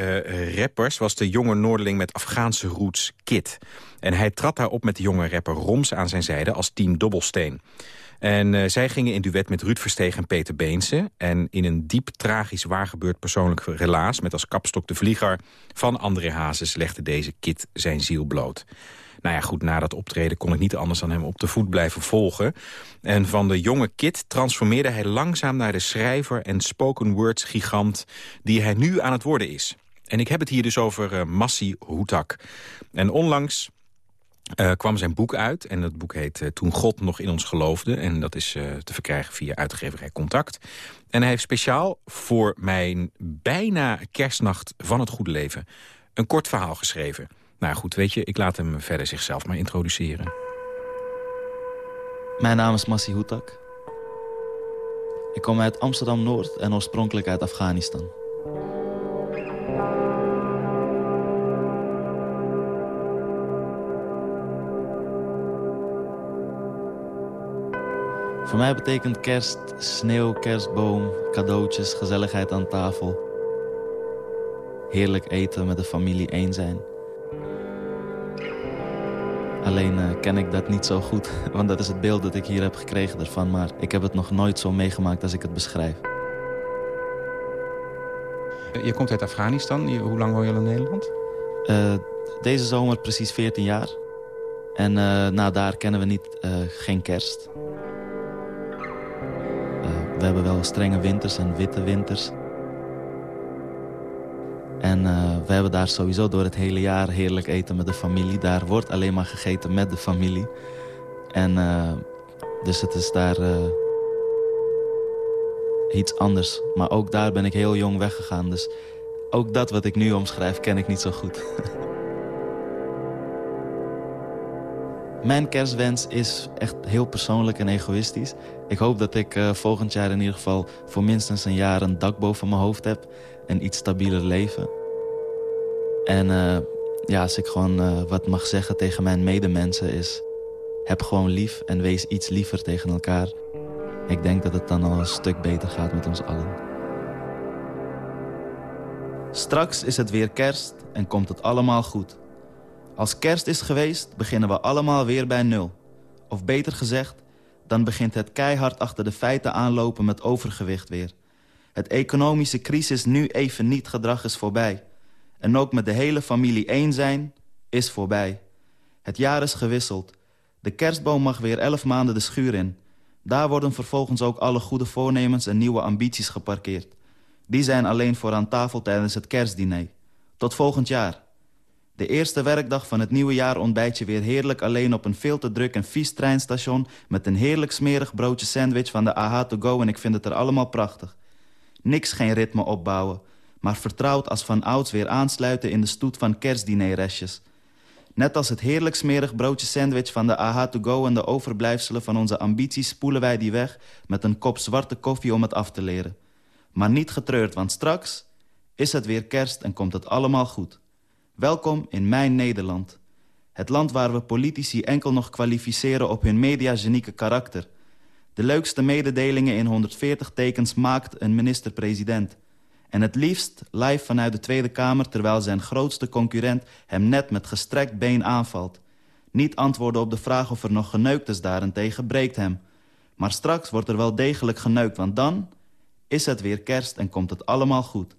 Speaker 5: rappers was de jonge Noorderling met Afghaanse roots Kid. En hij trad daar op met de jonge rapper Roms aan zijn zijde als team Dobbelsteen. En uh, zij gingen in duet met Ruud Versteeg en Peter Beense. En in een diep tragisch waargebeurd persoonlijk relaas... met als kapstok de vlieger van André Hazes... legde deze kid zijn ziel bloot. Nou ja, goed, na dat optreden kon ik niet anders dan hem op de voet blijven volgen. En van de jonge kid transformeerde hij langzaam naar de schrijver... en spoken words gigant die hij nu aan het worden is. En ik heb het hier dus over uh, Massi Hoetak. En onlangs eh, kwam zijn boek uit. En dat boek heet eh, Toen God nog in ons geloofde. En dat is eh, te verkrijgen via uitgeverij Contact. En hij heeft speciaal voor mijn bijna kerstnacht van het goede leven... een kort verhaal geschreven. Nou goed, weet je, ik laat hem verder zichzelf maar introduceren.
Speaker 14: Mijn naam is Massi Houtak. Ik kom uit Amsterdam-Noord en oorspronkelijk uit Afghanistan. Voor mij betekent kerst sneeuw, kerstboom, cadeautjes, gezelligheid aan tafel. Heerlijk eten met de familie één zijn. Alleen eh, ken ik dat niet zo goed, want dat is het beeld dat ik hier heb gekregen ervan. Maar ik heb het nog nooit zo meegemaakt als ik het beschrijf.
Speaker 5: Je komt uit Afghanistan. Je- hoe lang woon je al in Nederland?
Speaker 14: Eh, deze zomer precies 14 jaar. En eh na daar kennen we niet, eh, geen kerst. We hebben wel strenge winters en witte winters. En eh, we hebben daar sowieso door het hele jaar heerlijk eten met de familie. Daar wordt alleen maar gegeten met de familie. En eh, dus het is daar eh, iets anders. Maar ook daar ben ik heel jong weggegaan. Dus ook dat wat ik nu omschrijf ken ik niet zo goed. Mijn kerstwens is echt heel persoonlijk en egoïstisch. Ik hoop dat ik eh, volgend jaar in ieder geval voor minstens een jaar een dak boven mijn hoofd heb. En iets stabieler leven. En eh, ja, als ik gewoon eh, wat mag zeggen tegen mijn medemensen is... heb gewoon lief en wees iets liever tegen elkaar. Ik denk dat het dan al een stuk beter gaat met ons allen. Straks is het weer kerst en komt het allemaal goed. Als kerst is geweest, beginnen we allemaal weer bij nul. Of beter gezegd, dan begint het keihard achter de feiten aanlopen met overgewicht weer. Het economische crisis nu even niet gedrag is voorbij. En ook met de hele familie één zijn is voorbij. Het jaar is gewisseld. De kerstboom mag weer elf maanden de schuur in. Daar worden vervolgens ook alle goede voornemens en nieuwe ambities geparkeerd. Die zijn alleen voor aan tafel tijdens het kerstdiner. Tot volgend jaar. De eerste werkdag van het nieuwe jaar ontbijt je weer heerlijk alleen op een veel te druk en vies treinstation... met een heerlijk smerig broodje sandwich van de AH to go en ik vind het er allemaal prachtig. Niks geen ritme opbouwen, maar vertrouwd als van ouds weer aansluiten in de stoet van kerstdinerrestjes. Net als het heerlijk smerig broodje sandwich van de AH to go en de overblijfselen van onze ambities spoelen wij die weg met een kop zwarte koffie om het af te leren. Maar niet getreurd, want straks is het weer kerst en komt het allemaal goed. Welkom in mijn Nederland. Het land waar we politici enkel nog kwalificeren op hun mediagenieke karakter. De leukste mededelingen in 140 tekens maakt een minister-president. En het liefst live vanuit de Tweede Kamer... terwijl zijn grootste concurrent hem net met gestrekt been aanvalt. Niet antwoorden op de vraag of er nog geneukt is daarentegen breekt hem. Maar straks wordt er wel degelijk geneukt, want dan is het weer kerst en komt het allemaal goed.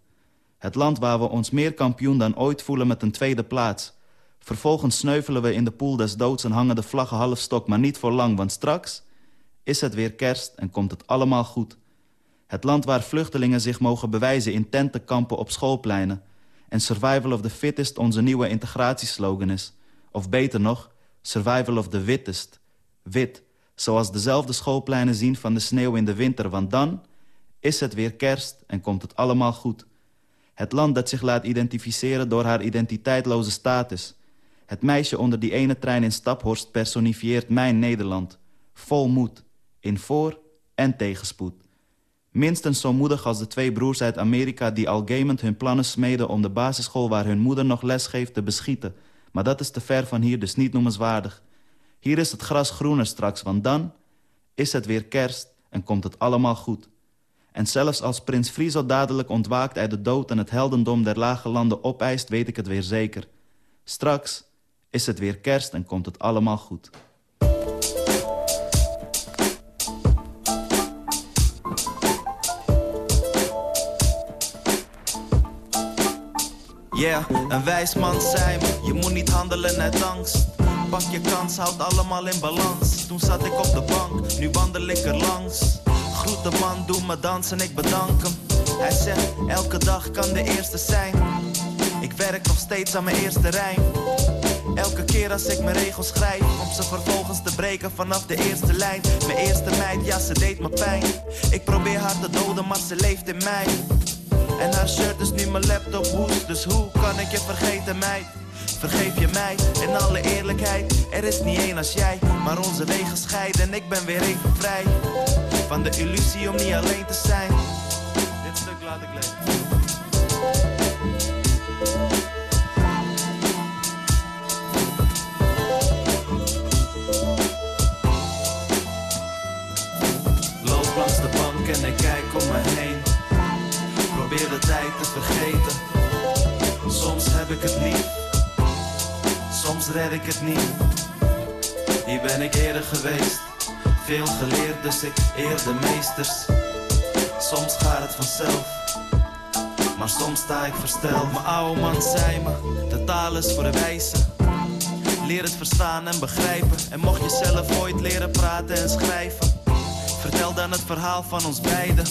Speaker 14: Het land waar we ons meer kampioen dan ooit voelen met een tweede plaats. Vervolgens sneuvelen we in de poel des doods en hangen de vlaggen half stok, maar niet voor lang, want straks is het weer kerst en komt het allemaal goed. Het land waar vluchtelingen zich mogen bewijzen in tentenkampen op schoolpleinen. En survival of the fittest onze nieuwe integratieslogan is. Of beter nog, survival of the wittest. Wit, zoals dezelfde schoolpleinen zien van de sneeuw in de winter, want dan is het weer kerst en komt het allemaal goed. Het land dat zich laat identificeren door haar identiteitloze status. Het meisje onder die ene trein in Staphorst personifieert mijn Nederland. Vol moed, in voor- en tegenspoed. Minstens zo moedig als de twee broers uit Amerika... die al gamend hun plannen smeden om de basisschool... waar hun moeder nog les geeft te beschieten. Maar dat is te ver van hier, dus niet noemenswaardig. Hier is het gras groener straks, want dan is het weer kerst... en komt het allemaal goed. En zelfs als prins Friso dadelijk ontwaakt uit de dood... en het heldendom der lage landen opeist, weet ik het weer zeker. Straks is het weer kerst en komt het allemaal goed. Yeah, een wijs man zei me, je moet niet handelen uit angst. Pak je kans, houd allemaal in balans. Toen zat ik op de bank, nu wandel ik er langs. Groet de man, doe me dansen, ik bedank hem. Hij zegt, elke dag kan de eerste zijn. Ik werk nog steeds aan mijn eerste rijm. Elke keer als ik mijn regels schrijf, om ze vervolgens te breken vanaf de eerste lijn. Mijn eerste meid, ja, ze deed me pijn. Ik probeer haar te doden, maar ze leeft in mij. En haar shirt is nu mijn laptop hoes, dus hoe kan ik je vergeten, meid? Vergeef je mij, in alle eerlijkheid, er is niet één als jij. Maar onze wegen scheiden en ik ben weer even vrij. Van de illusie om niet alleen te zijn. Dit stuk laat ik leven. Loop langs de bank en ik kijk om me heen. Probeer de tijd te vergeten. Soms heb ik het lief, soms red ik het niet. Hier ben ik eerder geweest, veel geleerd, dus ik eer de meesters. Soms gaat het vanzelf, maar soms sta ik versteld. Mijn oude man zei me, de taal is voor de wijze. Leer het verstaan en begrijpen. En mocht je zelf ooit leren praten en schrijven, vertel dan het verhaal van ons beiden.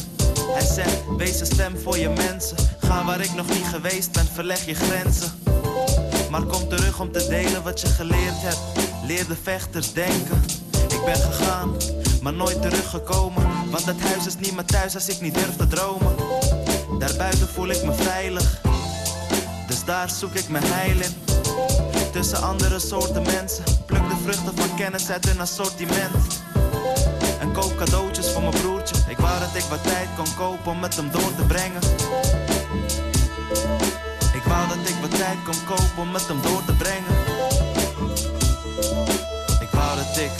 Speaker 14: Hij zegt, wees een stem voor je mensen. Ga waar ik nog niet geweest ben, verleg je grenzen. Maar kom terug om te delen wat je geleerd hebt. Leer de vechters denken. Ik ben gegaan, maar nooit teruggekomen. Want het huis is niet meer thuis als ik niet durf te dromen. Daarbuiten voel ik me veilig. Dus daar zoek ik mijn heil in. Tussen andere soorten mensen. Pluk de vruchten van kennis uit hun assortiment. En koop cadeautjes voor mijn broertje. Ik wou dat ik wat tijd kon kopen om met hem door te brengen. Ik wou dat ik wat tijd kon kopen om met hem door te brengen. Ik wou dat ik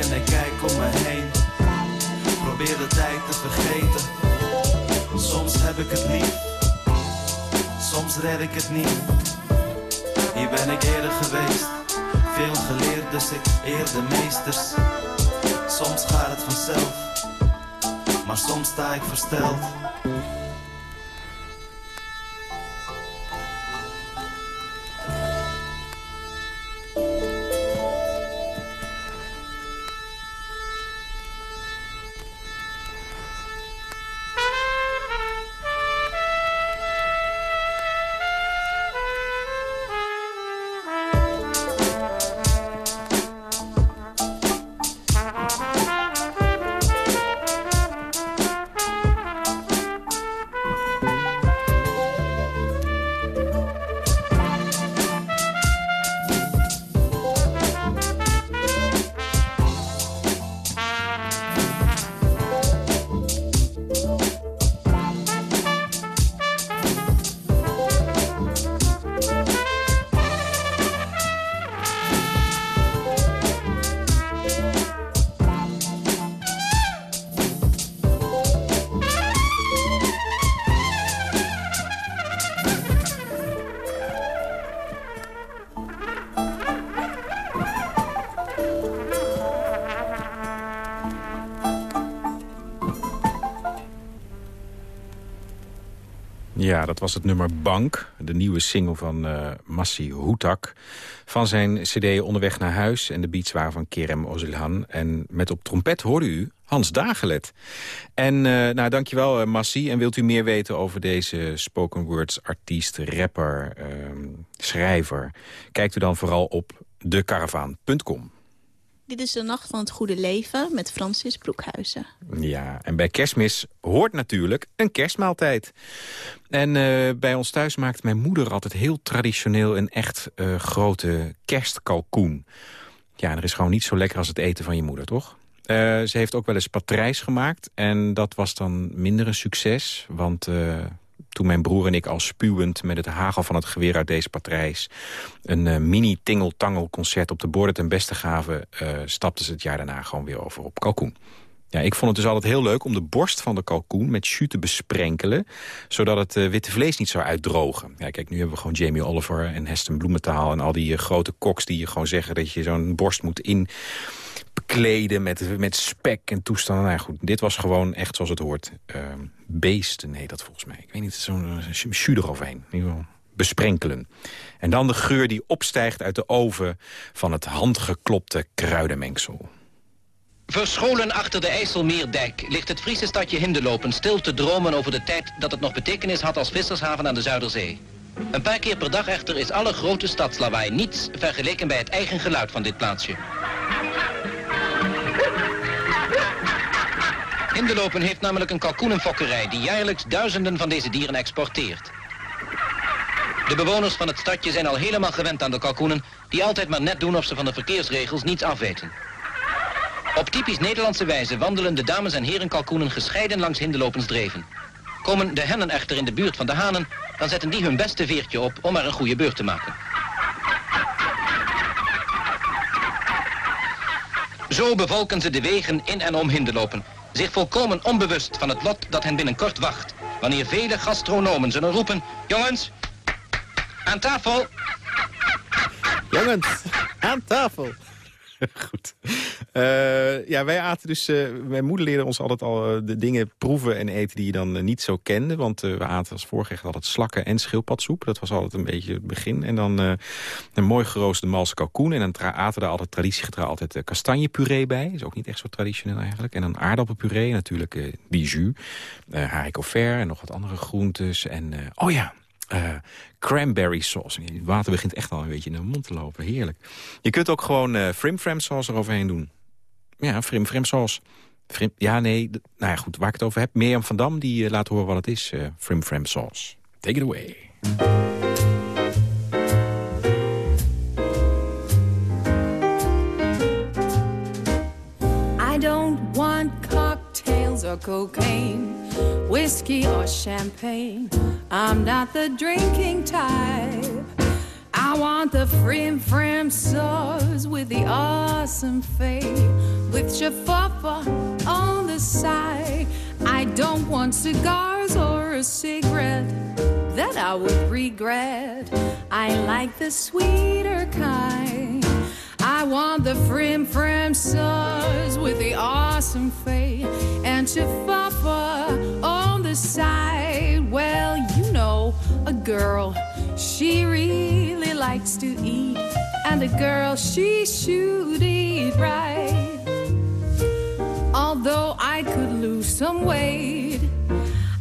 Speaker 14: en ik kijk om me heen. Probeer de tijd te vergeten. Soms heb ik het lief, soms red ik het niet. Hier ben ik eerder geweest, veel geleerd, dus ik eer de meesters. Soms gaat het vanzelf, maar soms sta ik versteld.
Speaker 5: Was het nummer Bank, de nieuwe single van eh Massi Houtak. Van zijn cd Onderweg naar huis en de beats waren van Kerem Ozilhan. En met op trompet hoorde u Hans Dagelet. En uh, nou, dankjewel uh, Massi. En wilt u meer weten over deze spoken words artiest, rapper, uh, schrijver? Kijkt u dan vooral op decaravaan.com.
Speaker 15: Dit is de Nacht van het Goede Leven met Francis Broekhuizen.
Speaker 5: Ja, en bij kerstmis hoort natuurlijk een kerstmaaltijd. En uh, bij ons thuis maakt mijn moeder altijd heel traditioneel... een echt uh, grote kerstkalkoen. Ja, er is gewoon niet zo lekker als het eten van je moeder, toch? Uh, ze heeft ook wel eens patrijs gemaakt. En dat was dan minder een succes. Want toen mijn broer en ik al spuwend met het hagel van het geweer uit deze patrijs... een uh, mini-tingeltangel-concert op de borden ten beste gaven... Uh, stapten ze het jaar daarna gewoon weer over op kalkoen. Ja, ik vond het dus altijd heel leuk om de borst van de kalkoen met jus te besprenkelen... zodat het uh, witte vlees niet zou uitdrogen. Ja, kijk, nu hebben we gewoon Jamie Oliver en Heston Bloementaal... en al die grote koks die je gewoon zeggen dat je zo'n borst moet in kleden met, met spek en toestanden. Nou goed, dit was gewoon echt zoals het hoort. Uh, beesten, nee, dat volgens mij. Ik weet niet, zo'n jus eroverheen. In ieder geval besprenkelen. En dan de geur die opstijgt uit de oven van het handgeklopte kruidenmengsel.
Speaker 6: Verscholen achter de IJsselmeerdijk ligt het Friese stadje Hindelopen stil te dromen over de tijd dat het nog betekenis had als vissershaven aan de Zuiderzee. Een paar keer per dag echter is alle grote stadslawaai niets vergeleken bij het eigen geluid van dit plaatsje. Hindelopen heeft namelijk een kalkoenenfokkerij die jaarlijks duizenden van deze dieren exporteert. De bewoners van het stadje zijn al helemaal gewend aan de kalkoenen... die altijd maar net doen of ze van de verkeersregels niets afweten. Op typisch Nederlandse wijze wandelen de dames en heren kalkoenen gescheiden langs hindelopensdreven. Komen de hennen echter in de buurt van de hanen... dan zetten die hun beste veertje op om er een goede beurt te maken. Zo bevolken ze de wegen in en om Hindelopen... zich volkomen onbewust van het lot dat hen binnenkort wacht... wanneer vele gastronomen zullen roepen... jongens, aan tafel!
Speaker 5: Jongens, aan tafel. Goed. Eh, ja, wij aten dus... eh, mijn moeder leerde ons altijd al eh, de dingen proeven en eten die je dan niet zo kende. Want we aten als voorgerecht altijd slakken en schildpadsoep. Dat was altijd een beetje het begin. En dan een mooi geroosterde malse kalkoen. En dan aten daar altijd traditiegetrouw altijd kastanjepuree bij. Is ook niet echt zo traditioneel eigenlijk. En dan aardappelpuree natuurlijk eh bijou. en nog wat andere groentes. En oh ja, eh, cranberry sauce. Het water begint echt al een beetje in de mond te lopen. Heerlijk. Je kunt ook gewoon eh frim fram sauce eroverheen doen. Ja, frim fram sauce. Frim, ja, nee. Nou ja, goed, waar ik het over heb. Mirjam van Dam, die eh, laat horen wat het is. eh frim sauce. Take it away.
Speaker 16: I don't want cocktails or cocaine, whiskey or champagne. I'm not the drinking type. I want the frim fram sauce with the awesome fade, with shafapa on the side. I don't want cigars or a cigarette that I would regret. I like the sweeter kind. I want the frim fram sauce with the awesome fade and chifafa on oh side. Well, you know, a girl, she really likes to eat, and a girl, she should eat right. Although I could lose some weight,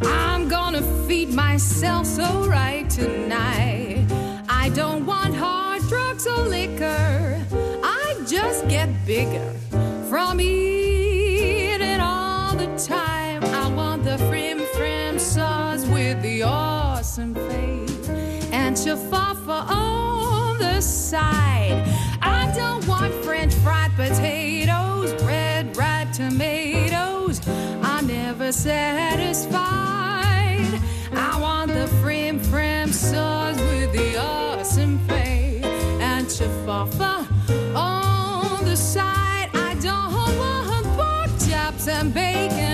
Speaker 16: I'm gonna feed myself so right tonight. I don't want hard drugs or liquor. I just get bigger from eating chafafa on the side. I don't want French fried potatoes, red ripe tomatoes. I'm never satisfied. I want the frim fram sauce with the awesome face and chafafa on the side. I don't want pork chops and bacon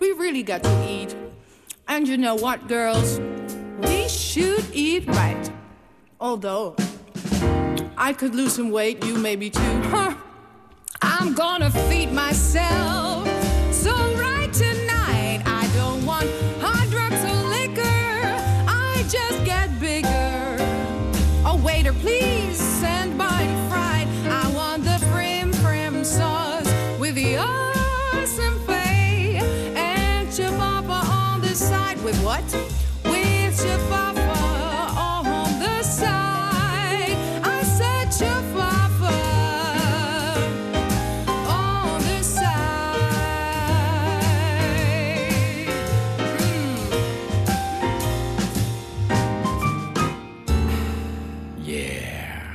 Speaker 16: we really got to eat. And you know what, girls? We should eat right. Although, I could lose some weight, you maybe too. Huh. I'm gonna feed myself. So right tonight, I don't want hard drugs or liquor. I just get bigger. Oh, waiter, please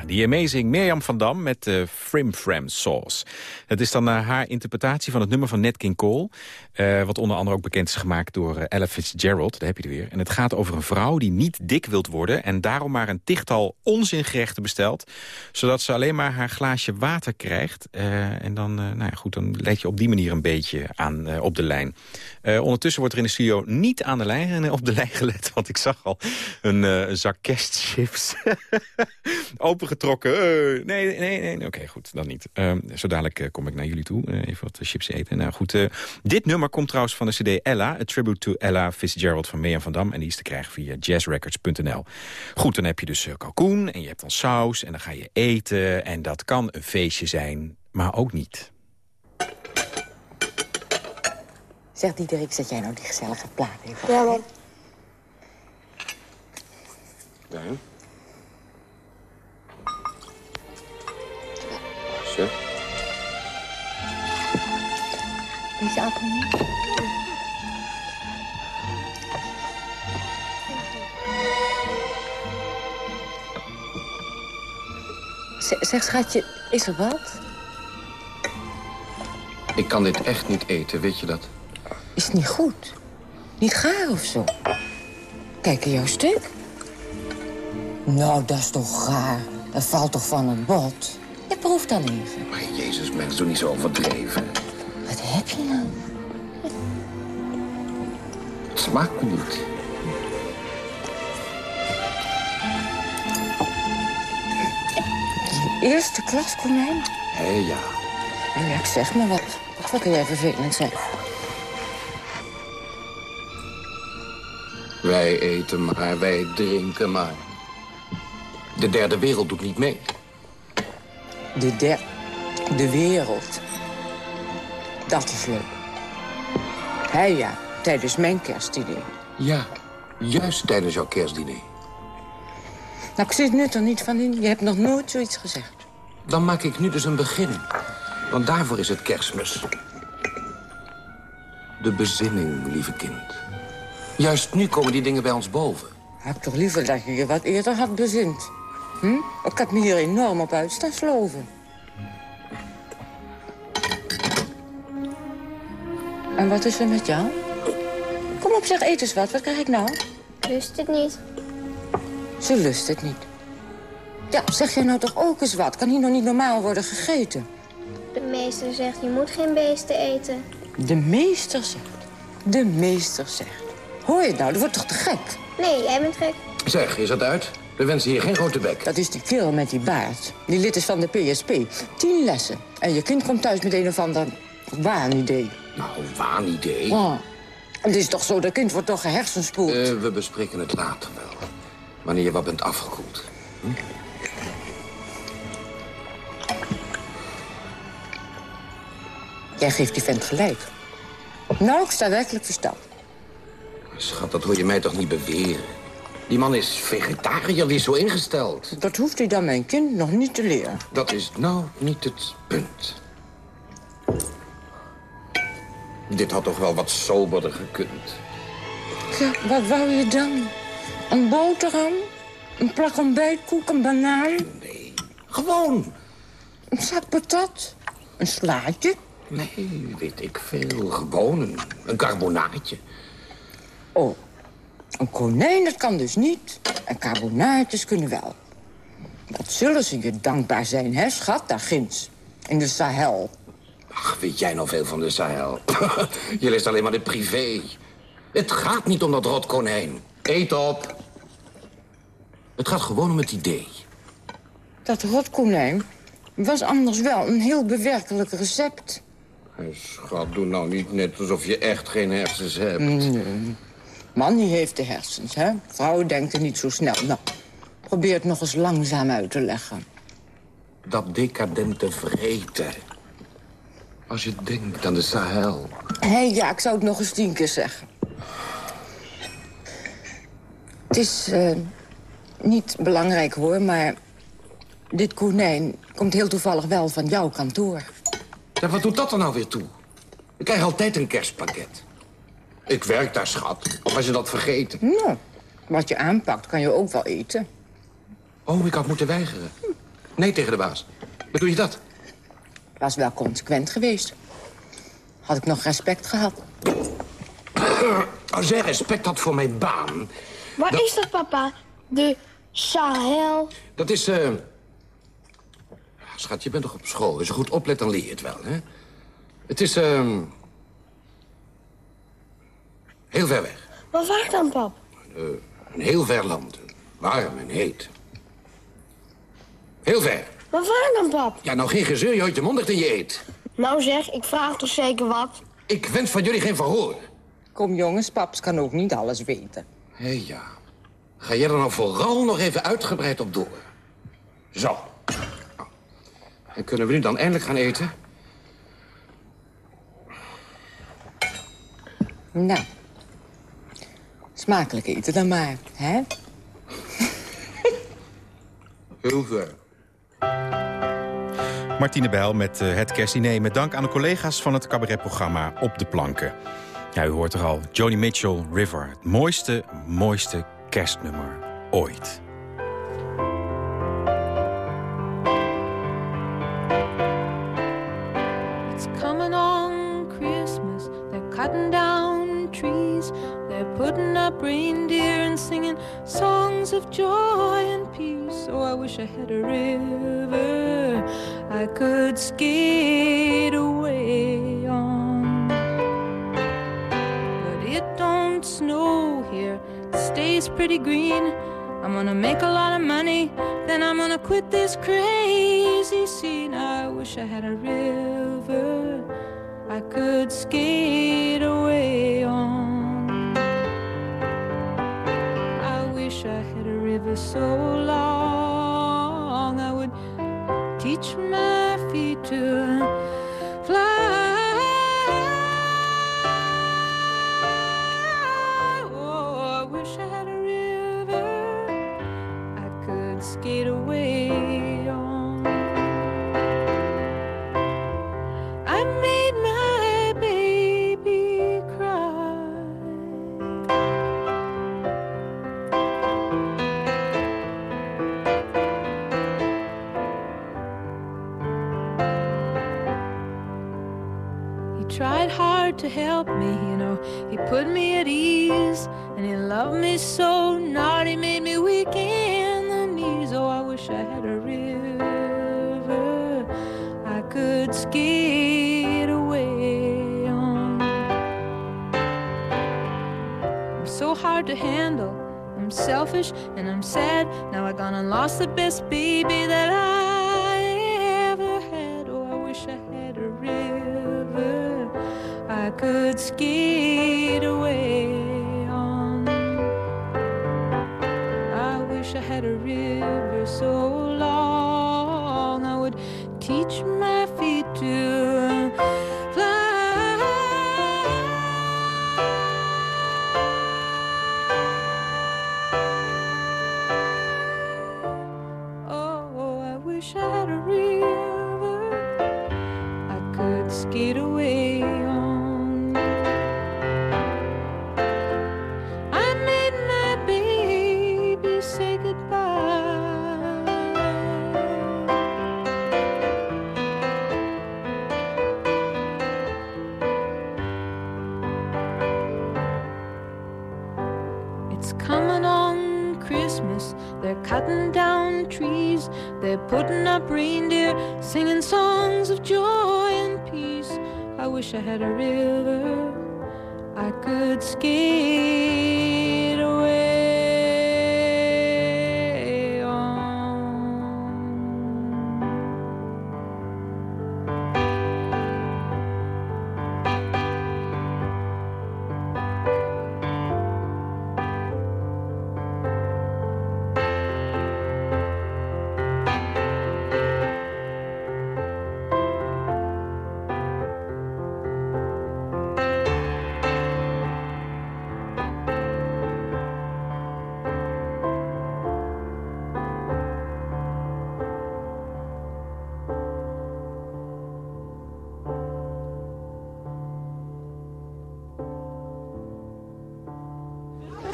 Speaker 5: Die amazing Mirjam van Dam met uh, Frim Fram Sauce. Het is dan uh, haar interpretatie van het nummer van Nat King Cole... Uh, wat onder andere ook bekend is gemaakt door Ella Fitzgerald. Daar heb je er weer. En het gaat over een vrouw die niet dik wilt worden... en daarom maar een tichtal onzingerechten bestelt... zodat ze alleen maar haar glaasje water krijgt. En dan, nou ja, goed, dan let je op die manier een beetje aan op de lijn. ondertussen wordt er in de studio niet aan de lijn, op de lijn gelet... want ik zag al een, zak kerstchips opgetrokken. Eh, nee, nee, nee. Oké, goed, dan niet. Ehm, zo dadelijk eh, kom ik naar jullie toe. Eh, even wat chips eten. Nou goed, eh, dit nummer komt trouwens van de cd Ella. A Tribute to Ella Fitzgerald van Mirjam van Dam. En die is te krijgen via jazzrecords.nl. Goed, dan heb je dus kalkoen en je hebt dan saus. En dan ga je eten. En dat kan een feestje zijn, maar ook niet.
Speaker 17: Zeg Diederik, zet jij nou die gezellige plaat even
Speaker 18: Ja, man.
Speaker 19: Ja. Zo.
Speaker 17: Deze appel niet? Zeg, schatje, is er wat?
Speaker 19: Ik kan dit echt niet eten, weet je dat?
Speaker 17: Is het niet goed? Niet gaar of zo? Kijk in jouw stuk. Nou, dat is toch gaar. Dat valt toch van het bot? Je proeft dan even.
Speaker 19: Maar jezus, mens, doe niet zo overdreven.
Speaker 17: Wat heb je nou?
Speaker 19: Het smaakt me niet.
Speaker 17: Eerste klas konijn?
Speaker 19: Hé, ja.
Speaker 17: Ja, ik zeg maar wat. Wat kun jij vervelend zijn?
Speaker 19: Wij eten maar, wij drinken maar. De derde wereld doet niet mee.
Speaker 17: De der... De wereld. Dat is leuk. Hé ja, tijdens mijn kerstidee.
Speaker 19: Ja, juist tijdens jouw kerstdiner.
Speaker 17: Nou, ik zit nu er niet van in. Je hebt nog nooit zoiets gezegd.
Speaker 19: Dan maak ik nu dus een begin. Want daarvoor is het kerstmis. De bezinning, lieve kind. Juist nu komen die dingen bij ons boven.
Speaker 17: Had ik toch liever dat je je wat eerder had bezint. Hm? Ik had me hier enorm op uit staan sloven. En wat is er met jou? Kom op, zeg, eet eens wat. Wat krijg ik nou?
Speaker 18: Lust het niet.
Speaker 17: Ze lust het niet. Ja, zeg jij nou toch ook eens wat? Kan hier nog niet normaal worden gegeten?
Speaker 18: De meester zegt, je moet geen beesten eten.
Speaker 17: De meester zegt. De meester zegt. Hoor je het nou? Dat wordt toch te gek?
Speaker 18: Nee, jij bent gek.
Speaker 19: Zeg, is dat uit? We wensen hier geen grote bek.
Speaker 17: Dat is die kerel met die baard. Die lid is van de PSP. Tien lessen. En je kind komt thuis met een of ander waanidee.
Speaker 19: Nou, waanidee.
Speaker 17: Oh. Het is toch zo, dat kind wordt toch gehersenspoeld?
Speaker 19: Eh, we bespreken het later wel. Wanneer je wat bent afgekoeld. Hm?
Speaker 17: Jij geeft die vent gelijk. Nou, ik sta werkelijk verstand.
Speaker 19: Schat, dat hoor je mij toch niet beweren? Die man is vegetariër, die is zo ingesteld.
Speaker 17: Dat hoeft hij dan mijn kind nog niet te leren.
Speaker 19: Dat is nou niet het punt. Dit had toch wel wat soberder gekund.
Speaker 17: Ja, wat wou je dan? Een boterham? Een plak ontbijtkoek, een banaan?
Speaker 19: Nee, gewoon.
Speaker 17: Een zak patat? Een slaatje?
Speaker 19: Nee, weet ik veel. Gewoon een, een carbonaatje.
Speaker 17: Oh, een konijn, dat kan dus niet. En carbonaatjes kunnen wel. Wat zullen ze je dankbaar zijn, hè, schat, daar ginds. In de Sahel.
Speaker 19: Ach, weet jij nou veel van de Sahel? je leest alleen maar de privé. Het gaat niet om dat rotkonijn. Eet op. Het gaat gewoon om het idee.
Speaker 17: Dat rotkonijn was anders wel een heel bewerkelijk recept.
Speaker 19: Hey, Schat, doe nou niet net alsof je echt geen hersens hebt.
Speaker 17: Nee. Man, die heeft de hersens, hè? Vrouwen denken niet zo snel. Nou, probeer het nog eens langzaam uit te leggen.
Speaker 19: Dat decadente vreten. Als je denkt aan de Sahel.
Speaker 17: Hé, ja, ik zou het nog eens tien keer zeggen. Het is eh, niet belangrijk, hoor, maar... dit konijn komt heel toevallig wel van jouw kantoor.
Speaker 19: Ja, wat doet dat er nou weer toe? Ik krijg altijd een kerstpakket. Ik werk daar, schat. Was je dat vergeten?
Speaker 17: Nou, wat je aanpakt kan je ook wel eten.
Speaker 19: Oh, ik had moeten weigeren. Nee tegen de baas. Hoe doe je dat?
Speaker 17: Was wel consequent geweest. Had ik nog respect gehad.
Speaker 19: Als jij respect had voor mijn baan...
Speaker 18: Wat
Speaker 19: Dat-
Speaker 18: is dat, papa? De Sahel.
Speaker 19: Dat is, eh... Schat, je bent toch op school? Als je goed oplet, dan leer je het wel, hè? Het is, ehm... heel ver weg.
Speaker 18: Wat waar dan, pap?
Speaker 19: Eh, een heel ver land. Warm en heet. Heel ver.
Speaker 18: Maar waar dan, pap?
Speaker 19: Ja, nou geen gezeur, je houdt je mond dicht en je eet.
Speaker 18: Nou zeg, ik vraag toch zeker wat?
Speaker 19: Ik wens van jullie geen verhoor.
Speaker 17: Kom jongens, paps kan ook niet alles weten.
Speaker 19: Hé ja. Ga jij er nou vooral nog even uitgebreid op door. Zo. En kunnen we nu dan eindelijk gaan eten?
Speaker 17: Nou, smakelijk eten dan maar, hè?
Speaker 5: Martine Bijl met eh, het kerstdiner. Met dank aan de collega's van het cabaretprogramma Op de Planken. Ja, u hoort er al. Joni Mitchell, River. Het mooiste, mooiste kerstnummer ooit.
Speaker 20: Up reindeer and singing songs of joy and peace. Oh, I wish I had a river I could skate away on. But it don't snow here. It stays pretty green. I'm gonna make a lot of money, then I'm gonna quit this crazy scene. I wish I had a river I could skate away on. I had a river so long. I would teach my feet to He tried hard to help me, you know. He put me at ease, and he loved me so. Naughty made me weak in the knees. Oh, I wish I had a river I could skate away on. I'm so hard to handle. I'm selfish and I'm sad. Now I gone and lost the best baby that I could ski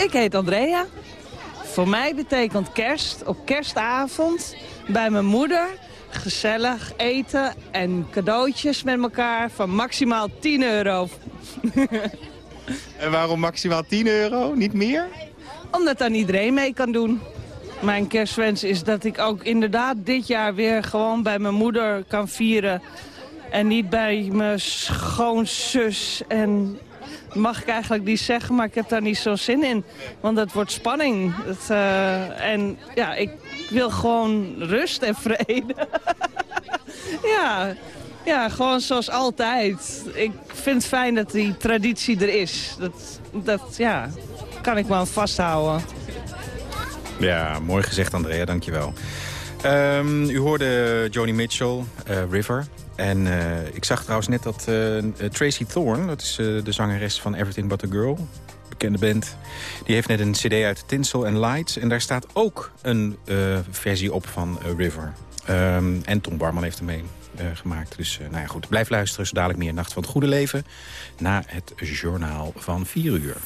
Speaker 21: Ik heet Andrea. Voor mij betekent kerst op kerstavond bij mijn moeder gezellig eten en cadeautjes met elkaar van maximaal 10 euro.
Speaker 5: En waarom maximaal 10 euro, niet meer?
Speaker 21: Omdat dan iedereen mee kan doen. Mijn kerstwens is dat ik ook inderdaad dit jaar weer gewoon bij mijn moeder kan vieren. En niet bij mijn schoonzus en mag ik eigenlijk niet zeggen, maar ik heb daar niet zo zin in. Want het wordt spanning. Eh, en ja, ik wil gewoon rust en vrede. ja, ja, gewoon zoals altijd. Ik vind het fijn dat die traditie er is. Dat, dat ja, kan ik aan vasthouden.
Speaker 5: Ja, mooi gezegd Andrea, dankjewel. Ehm u hoorde Joni Mitchell, eh, River. En eh, ik zag trouwens net dat eh, Tracy Thorn, dat is eh, de zangeres van Everything But A Girl... bekende band, die heeft net een cd uit Tinsel and Lights... en daar staat ook een versie op van River. Ehm, en Tom Barman heeft hem mee gemaakt. Dus nou ja, goed, blijf luisteren, zo dadelijk meer Nacht van het Goede Leven... na het journaal van 4 uur.